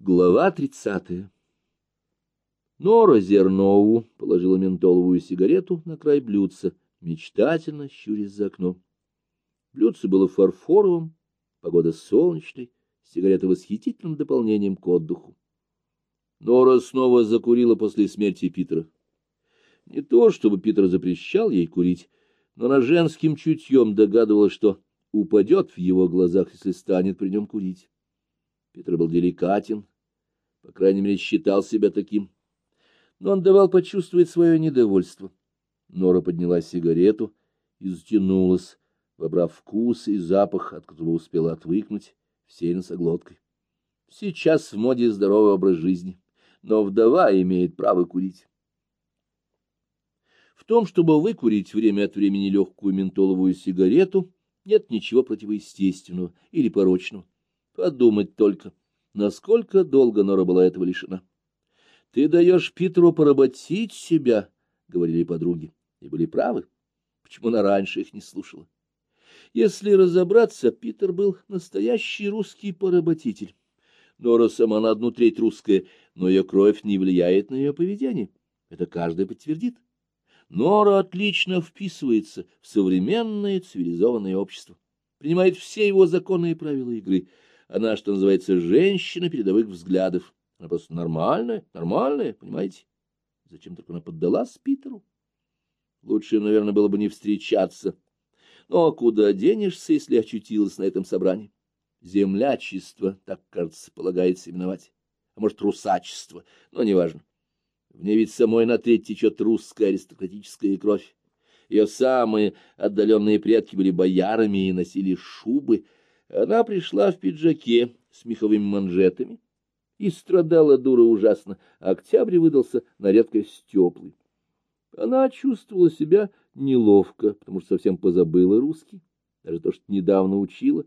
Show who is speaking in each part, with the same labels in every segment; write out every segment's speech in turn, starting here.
Speaker 1: Глава тридцатая Нора Зернову положила ментоловую сигарету на край блюдца, мечтательно щурясь за окно. Блюдце было фарфоровым, погода солнечной, сигарета восхитительным дополнением к отдыху. Нора снова закурила после смерти Питера. Не то, чтобы Питер запрещал ей курить, но она женским чутьем догадывалась, что упадет в его глазах, если станет при нем курить. Питер был деликатен, по крайней мере, считал себя таким. Но он давал почувствовать свое недовольство. Нора подняла сигарету и затянулась, вобрав вкус и запах, от которого успела отвыкнуть всей носоглоткой. Сейчас в моде здоровый образ жизни, но вдова имеет право курить. В том, чтобы выкурить время от времени легкую ментоловую сигарету, нет ничего противоестественного или порочного. Подумать только, насколько долго Нора была этого лишена. — Ты даешь Питеру поработить себя, — говорили подруги, и были правы. Почему она раньше их не слушала? Если разобраться, Питер был настоящий русский поработитель. Нора сама на одну треть русская, но ее кровь не влияет на ее поведение. Это каждый подтвердит. Нора отлично вписывается в современное цивилизованное общество, принимает все его законы и правила игры — она, что называется, женщина передовых взглядов. Она просто нормальная, нормальная, понимаете? Зачем только она поддалась Питеру? Лучше, наверное, было бы не встречаться. Но куда денешься, если очутилась на этом собрании? Землячество, так, кажется, полагается именовать. А может, русачество, но неважно. В ней ведь самой на треть течет русская аристократическая кровь. Ее самые отдаленные предки были боярами и носили шубы, она пришла в пиджаке с меховыми манжетами и страдала дура ужасно, октябрь выдался на редкость теплый. Она чувствовала себя неловко, потому что совсем позабыла русский, даже то, что недавно учила.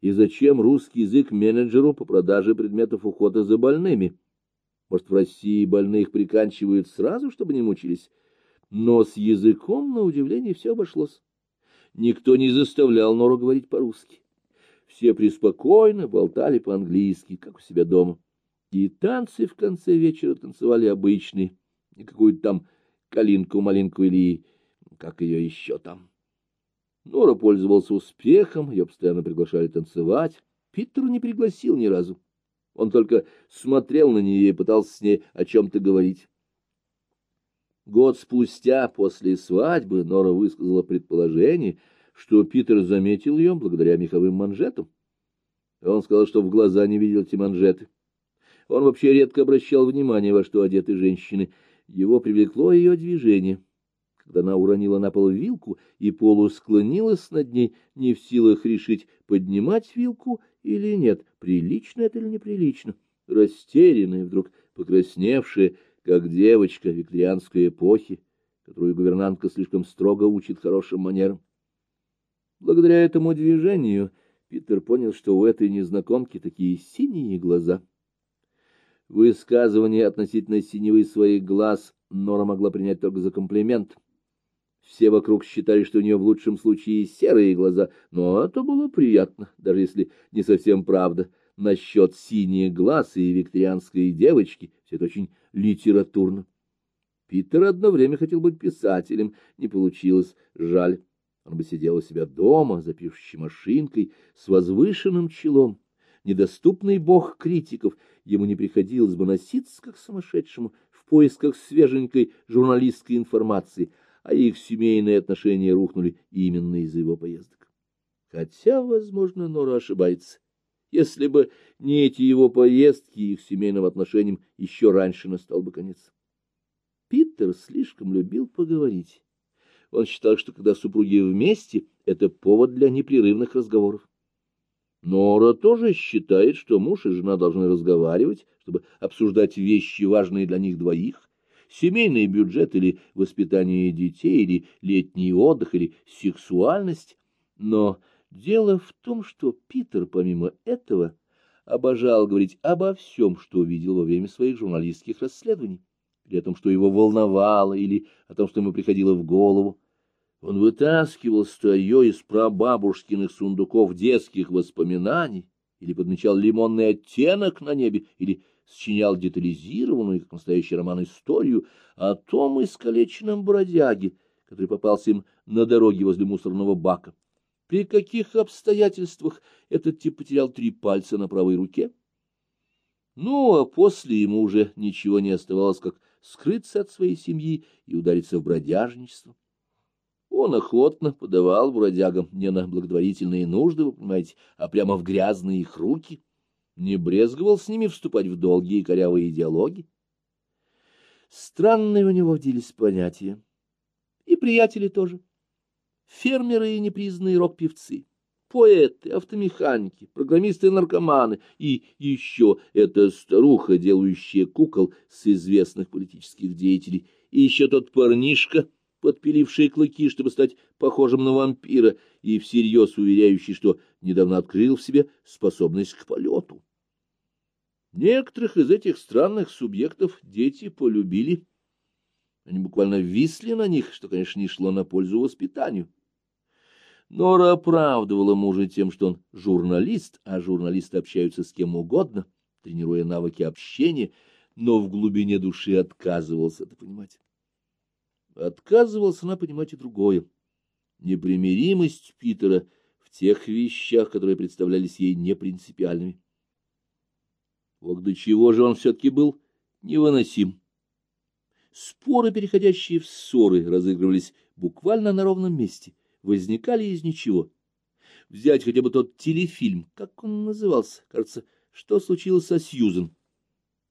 Speaker 1: И зачем русский язык менеджеру по продаже предметов ухода за больными? Может, в России больных приканчивают сразу, чтобы не мучились? Но с языком, на удивление, все обошлось. Никто не заставлял Нору говорить по-русски. Все преспокойно болтали по-английски, как у себя дома. И танцы в конце вечера танцевали обычные, не какую-то там калинку-малинку или как ее еще там. Нора пользовался успехом, ее постоянно приглашали танцевать. Питеру не пригласил ни разу. Он только смотрел на нее и пытался с ней о чем-то говорить. Год спустя, после свадьбы, Нора высказала предположение — что Питер заметил ее благодаря меховым манжетам. Он сказал, что в глаза не видел эти манжеты. Он вообще редко обращал внимание, во что одеты женщины. Его привлекло ее движение. Когда она уронила на пол вилку и полусклонилась над ней, не в силах решить, поднимать вилку или нет, прилично это или неприлично. Растерянная, вдруг покрасневшая, как девочка викторианской эпохи, которую гувернантка слишком строго учит хорошим манерам. Благодаря этому движению Питер понял, что у этой незнакомки такие синие глаза. Высказывание относительно синевы своих глаз Нора могла принять только за комплимент. Все вокруг считали, что у нее в лучшем случае серые глаза, но это было приятно, даже если не совсем правда. Насчет синих глаз и викторианской девочки все это очень литературно. Питер одно время хотел быть писателем, не получилось, жаль. Он бы сидел у себя дома, за машинкой, с возвышенным челом. Недоступный бог критиков, ему не приходилось бы носиться, как сумасшедшему, в поисках свеженькой журналистской информации, а их семейные отношения рухнули именно из-за его поездок. Хотя, возможно, Нора ошибается. Если бы не эти его поездки, их семейным отношениям еще раньше настал бы конец. Питер слишком любил поговорить. Он считал, что когда супруги вместе, это повод для непрерывных разговоров. Нора тоже считает, что муж и жена должны разговаривать, чтобы обсуждать вещи, важные для них двоих, семейный бюджет или воспитание детей, или летний отдых, или сексуальность. Но дело в том, что Питер, помимо этого, обожал говорить обо всем, что видел во время своих журналистских расследований, или о том, что его волновало, или о том, что ему приходило в голову. Он вытаскивал стое из прабабушкиных сундуков детских воспоминаний или подмечал лимонный оттенок на небе, или сочинял детализированную, как настоящий роман, историю о том искалеченном бродяге, который попался им на дороге возле мусорного бака. При каких обстоятельствах этот тип потерял три пальца на правой руке? Ну, а после ему уже ничего не оставалось, как скрыться от своей семьи и удариться в бродяжничество. Он охотно подавал бродягам не на благотворительные нужды, вы понимаете, а прямо в грязные их руки, не брезговал с ними вступать в долгие корявые диалоги. Странные у него вделись понятия. И приятели тоже. Фермеры и непризнанные рок-певцы поэты, автомеханики, программисты-наркоманы и еще эта старуха, делающая кукол с известных политических деятелей, и еще тот парнишка, подпиливший клыки, чтобы стать похожим на вампира, и всерьез уверяющий, что недавно открыл в себе способность к полету. Некоторых из этих странных субъектов дети полюбили. Они буквально висли на них, что, конечно, не шло на пользу воспитанию. Нора оправдывала мужа тем, что он журналист, а журналисты общаются с кем угодно, тренируя навыки общения, но в глубине души отказывался это понимать. Отказывался она понимать и другое. Непримиримость Питера в тех вещах, которые представлялись ей непринципиальными. Вот до чего же он все-таки был невыносим. Споры, переходящие в ссоры, разыгрывались буквально на ровном месте — возникали из ничего. Взять хотя бы тот телефильм, как он назывался, кажется, что случилось со Сьюзен.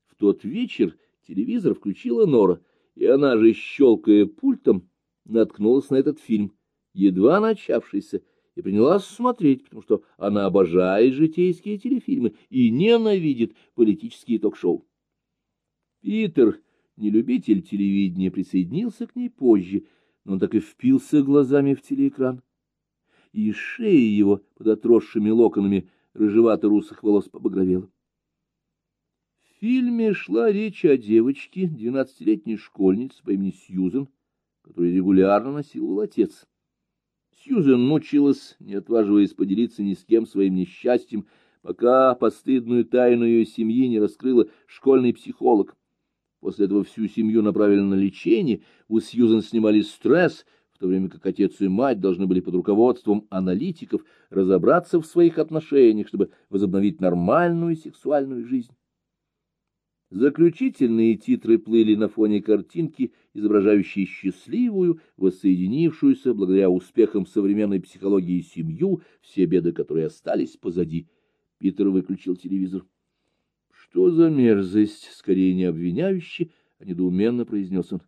Speaker 1: В тот вечер телевизор включила Нора, и она же, щелкая пультом, наткнулась на этот фильм, едва начавшийся, и принялась смотреть, потому что она обожает житейские телефильмы и ненавидит политические ток-шоу. Питер, не любитель телевидения, присоединился к ней позже — но он так и впился глазами в телеэкран. И шея его под отросшими локонами рыжевато-русых волос побагровела. Фильме шла речь о девочке, двенадцатилетней школьнице по имени Сьюзен, которую регулярно насиловал отец. Сьюзен мучилась, не отваживаясь поделиться ни с кем своим несчастьем, пока постыдную тайну ее семьи не раскрыла школьный психолог. После этого всю семью направили на лечение, у Сьюзен снимали стресс, в то время как отец и мать должны были под руководством аналитиков разобраться в своих отношениях, чтобы возобновить нормальную сексуальную жизнь. Заключительные титры плыли на фоне картинки, изображающей счастливую, воссоединившуюся благодаря успехам современной психологии семью, все беды которой остались позади. Питер выключил телевизор. Что за мерзость? Скорее не обвиняюще, а недоуменно произнес он.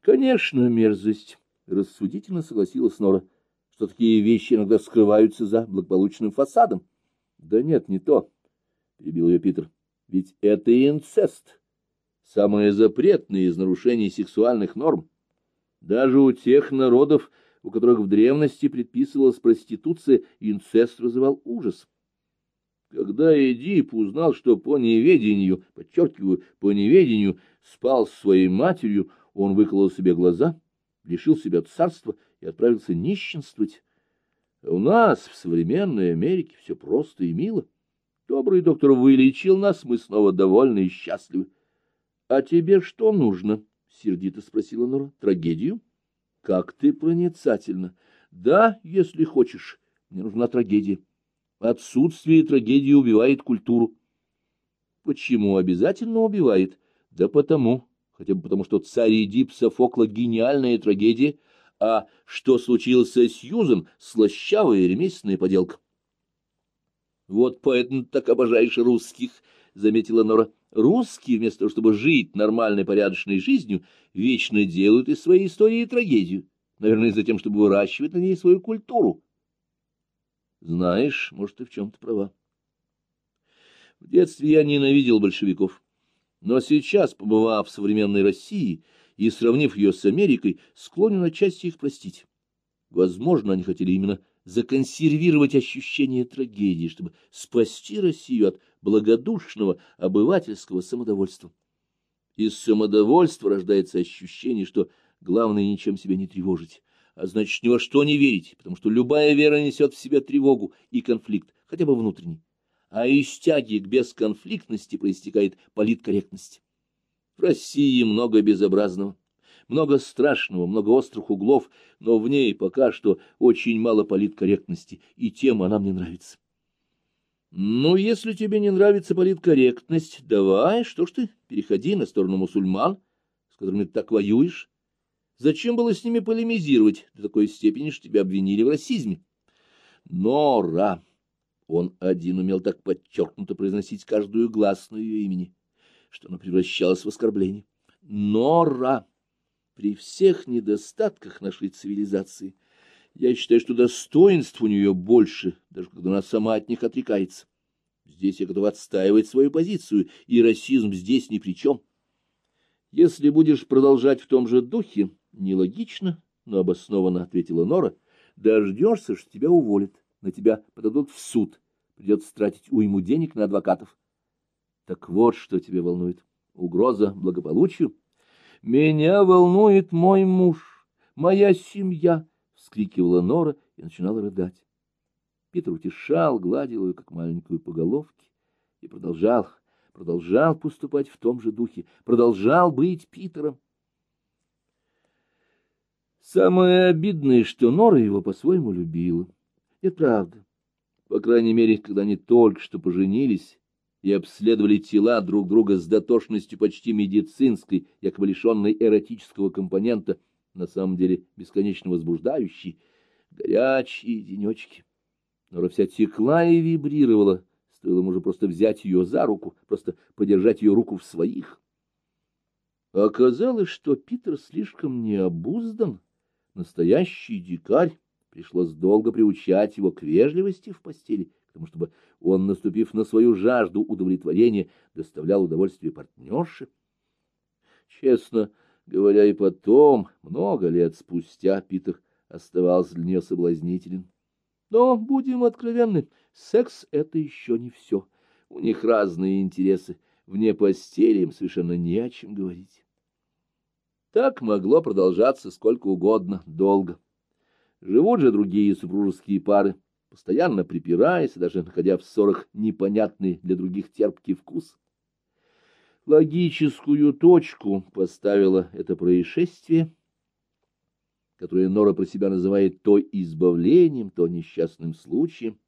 Speaker 1: Конечно, мерзость, рассудительно согласилась Нора, что такие вещи иногда скрываются за благополучным фасадом. Да нет, не то, перебил ее Питер. Ведь это инцест, самое запретное из нарушений сексуальных норм. Даже у тех народов, у которых в древности предписывалась проституция, инцест вызывал ужас. Когда Эдип узнал, что по неведению, подчеркиваю, по неведению, спал с своей матерью, он выколол себе глаза, лишил себя царства и отправился нищенствовать. А у нас, в современной Америке, все просто и мило. Добрый доктор вылечил нас, мы снова довольны и счастливы. — А тебе что нужно? — сердито спросила Нора. — Трагедию? — Как ты проницательна. — Да, если хочешь. Мне нужна трагедия. Отсутствие трагедии убивает культуру. Почему обязательно убивает? Да потому, хотя бы потому, что царь Эдип Софокла — гениальная трагедия, а что случилось с Сьюзен — слащавая ремесленная поделка. Вот поэтому так обожаешь русских, — заметила Нора. Русские, вместо того, чтобы жить нормальной порядочной жизнью, вечно делают из своей истории трагедию, наверное, за тем, чтобы выращивать на ней свою культуру. Знаешь, может, ты в чем-то права. В детстве я ненавидел большевиков. Но сейчас, побывав в современной России и сравнив ее с Америкой, склонен отчасти их простить. Возможно, они хотели именно законсервировать ощущение трагедии, чтобы спасти Россию от благодушного обывательского самодовольства. Из самодовольства рождается ощущение, что главное ничем себя не тревожить, а значит, ни во что не верить, потому что любая вера несет в себе тревогу и конфликт, хотя бы внутренний. а из тяги к бесконфликтности проистекает политкорректность. В России много безобразного, много страшного, много острых углов, но в ней пока что очень мало политкорректности, и тем она мне нравится. Ну, если тебе не нравится политкорректность, давай, что ж ты, переходи на сторону мусульман, с которыми ты так воюешь. Зачем было с ними полемизировать до такой степени, что тебя обвинили в расизме? Нора! Он один умел так подчеркнуто произносить каждую гласную ее имени, что она превращалась в оскорбление. Нора! При всех недостатках нашей цивилизации я считаю, что достоинств у нее больше, даже когда она сама от них отрекается. Здесь я готов отстаивать свою позицию, и расизм здесь ни при чем. Если будешь продолжать в том же духе, нелогично, но обоснованно ответила Нора, дождешься, что тебя уволят, на тебя подадут в суд, придется тратить уйму денег на адвокатов. Так вот, что тебя волнует. Угроза благополучию? Меня волнует мой муж, моя семья, — вскрикивала Нора и начинала рыдать. Питер утешал, гладил ее, как маленькую по головке, и продолжал, продолжал поступать в том же духе, продолжал быть Питером. Самое обидное, что Нора его по-своему любила. Это правда. По крайней мере, когда они только что поженились и обследовали тела друг друга с дотошностью почти медицинской, якобы лишенной эротического компонента, на самом деле бесконечно возбуждающей, горячие денечки. Нора вся текла и вибрировала, стоило ему же просто взять ее за руку, просто подержать ее руку в своих. Оказалось, что Питер слишком необуздан, настоящий дикарь, пришлось долго приучать его к вежливости в постели, к тому, чтобы он, наступив на свою жажду удовлетворения, доставлял удовольствие партнерше. Честно говоря, и потом, много лет спустя, Питер оставался для нее соблазнителен. Но, будем откровенны, секс — это еще не все. У них разные интересы, вне постели им совершенно не о чем говорить. Так могло продолжаться сколько угодно, долго. Живут же другие супружеские пары, постоянно припираясь, даже находя в ссорах непонятный для других терпкий вкус. Логическую точку поставило это происшествие, которое Нора про себя называет то избавлением, то несчастным случаем.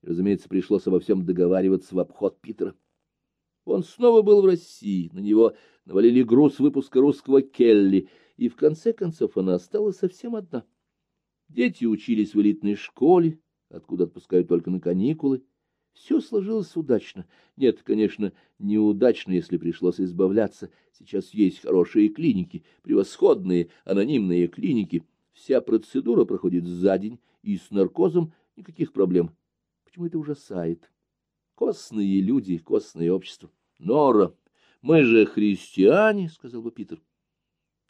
Speaker 1: И, разумеется, пришлось обо всем договариваться в обход Питера. Он снова был в России, на него навалили груз выпуска русского Келли, и в конце концов она осталась совсем одна. Дети учились в элитной школе, откуда отпускают только на каникулы. Все сложилось удачно. Нет, конечно, неудачно, если пришлось избавляться. Сейчас есть хорошие клиники, превосходные анонимные клиники. Вся процедура проходит за день, и с наркозом никаких проблем. Почему это ужасает? Костные люди, костное общество. Нора, мы же христиане, — сказал бы Питер.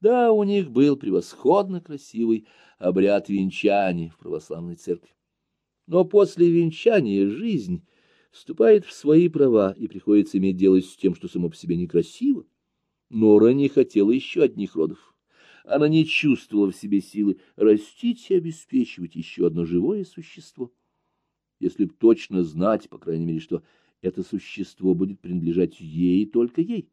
Speaker 1: Да, у них был превосходно красивый обряд венчания в православной церкви. Но после венчания жизнь вступает в свои права, и приходится иметь дело с тем, что само по себе некрасиво. Нора не хотела еще одних родов. Она не чувствовала в себе силы растить и обеспечивать еще одно живое существо. Если б точно знать, по крайней мере, что это существо будет принадлежать ей и только ей.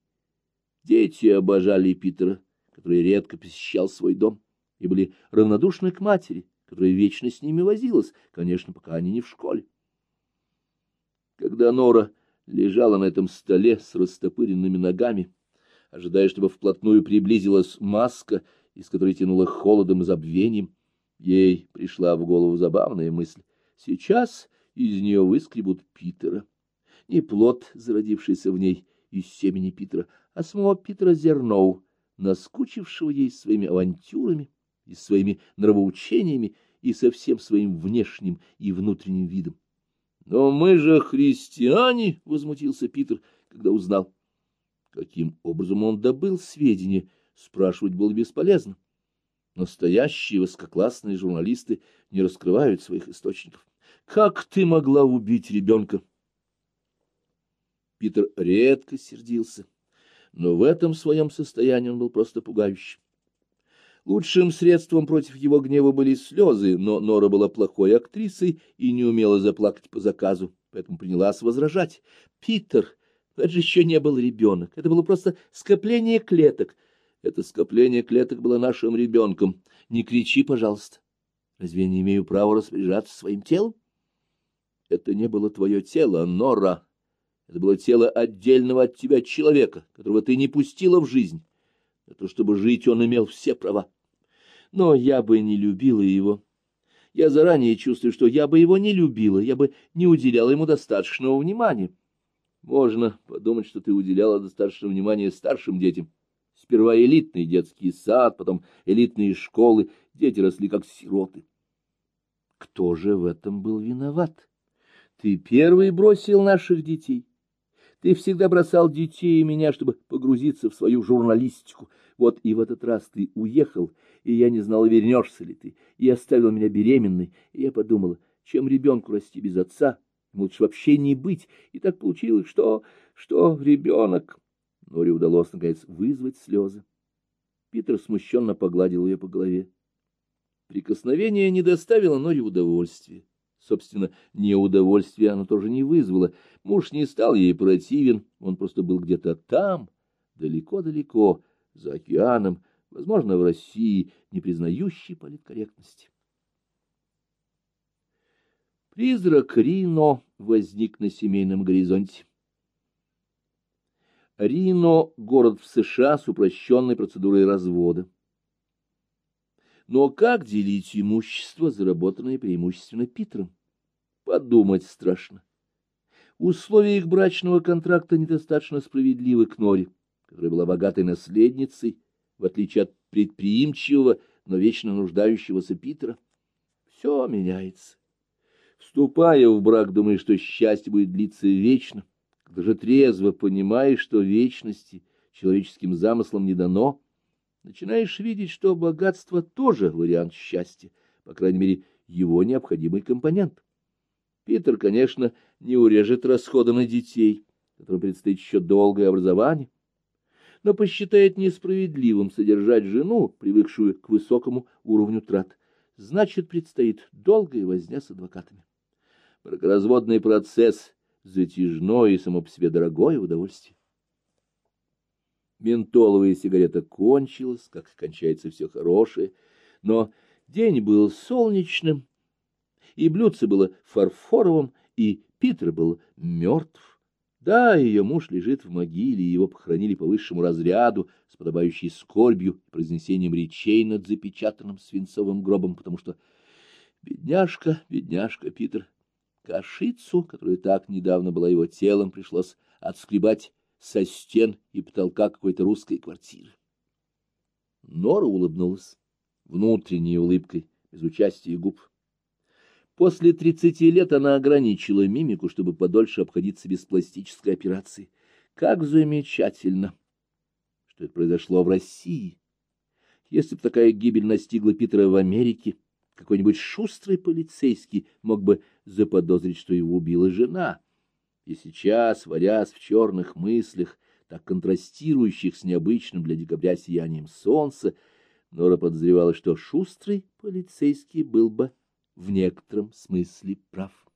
Speaker 1: Дети обожали Питера который редко посещал свой дом, и были равнодушны к матери, которая вечно с ними возилась, конечно, пока они не в школе. Когда Нора лежала на этом столе с растопыренными ногами, ожидая, чтобы вплотную приблизилась маска, из которой тянула холодом и забвением, ей пришла в голову забавная мысль. Сейчас из нее выскребут Питера. Не плод, зародившийся в ней из семени Питера, а самого Питера Зерноу, наскучившего ей своими авантюрами и своими нравоучениями и со всем своим внешним и внутренним видом. — Но мы же христиане! — возмутился Питер, когда узнал. Каким образом он добыл сведения, спрашивать было бесполезно. Настоящие высококлассные журналисты не раскрывают своих источников. «Как ты могла убить ребенка?» Питер редко сердился но в этом своем состоянии он был просто пугающим. Лучшим средством против его гнева были слезы, но Нора была плохой актрисой и не умела заплакать по заказу. поэтому принялась возражать. «Питер, это же еще не был ребенок, это было просто скопление клеток. Это скопление клеток было нашим ребенком. Не кричи, пожалуйста. Разве я не имею права распоряжаться своим телом? Это не было твое тело, Нора. Это было тело отдельного от тебя человека, которого ты не пустила в жизнь. На то, чтобы жить, он имел все права. Но я бы не любила его. Я заранее чувствую, что я бы его не любила, я бы не уделяла ему достаточного внимания. Можно подумать, что ты уделяла достаточно внимания старшим детям. Сперва элитный детский сад, потом элитные школы. Дети росли как сироты. Кто же в этом был виноват? Ты первый бросил наших детей. Ты всегда бросал детей и меня, чтобы погрузиться в свою журналистику. Вот и в этот раз ты уехал, и я не знала, вернешься ли ты, и оставил меня беременной. И я подумала, чем ребенку расти без отца, лучше вообще не быть. И так получилось, что... что ребенок... Норе удалось, наконец, вызвать слезы. Питер смущенно погладил ее по голове. Прикосновение не доставило Норе удовольствия. Собственно, неудовольствия оно тоже не вызвало. Муж не стал ей противен, он просто был где-то там, далеко-далеко, за океаном, возможно, в России, не признающий политкорректности. Призрак Рино возник на семейном горизонте. Рино — город в США с упрощенной процедурой развода. Но как делить имущество, заработанное преимущественно Питером? Подумать страшно. Условия их брачного контракта недостаточно справедливы к Норе, которая была богатой наследницей, в отличие от предприимчивого, но вечно нуждающегося Питера. Все меняется. Вступая в брак, думаешь, что счастье будет длиться вечно, когда же трезво понимаешь, что вечности человеческим замыслом не дано, начинаешь видеть, что богатство тоже вариант счастья, по крайней мере, его необходимый компонент. Питер, конечно, не урежет расходы на детей, которым предстоит еще долгое образование, но посчитает несправедливым содержать жену, привыкшую к высокому уровню трат. Значит, предстоит долгая возня с адвокатами. Бракоразводный процесс — затяжное и само по себе дорогое удовольствие. Ментоловая сигарета кончилась, как кончается все хорошее, но день был солнечным, и блюдце было фарфоровым, и Питер был мертв. Да, ее муж лежит в могиле, его похоронили по высшему разряду, с подобающей скорбью и произнесением речей над запечатанным свинцовым гробом, потому что бедняжка, бедняжка Питер, кашицу, которая так недавно была его телом, пришлось отскребать со стен и потолка какой-то русской квартиры. Нора улыбнулась внутренней улыбкой, без участия губ. После тридцати лет она ограничила мимику, чтобы подольше обходиться без пластической операции. Как замечательно, что это произошло в России. Если бы такая гибель настигла Питера в Америке, какой-нибудь шустрый полицейский мог бы заподозрить, что его убила жена — и сейчас, варясь в черных мыслях, так контрастирующих с необычным для декабря сиянием солнца, Нора подозревала, что шустрый полицейский был бы в некотором смысле прав.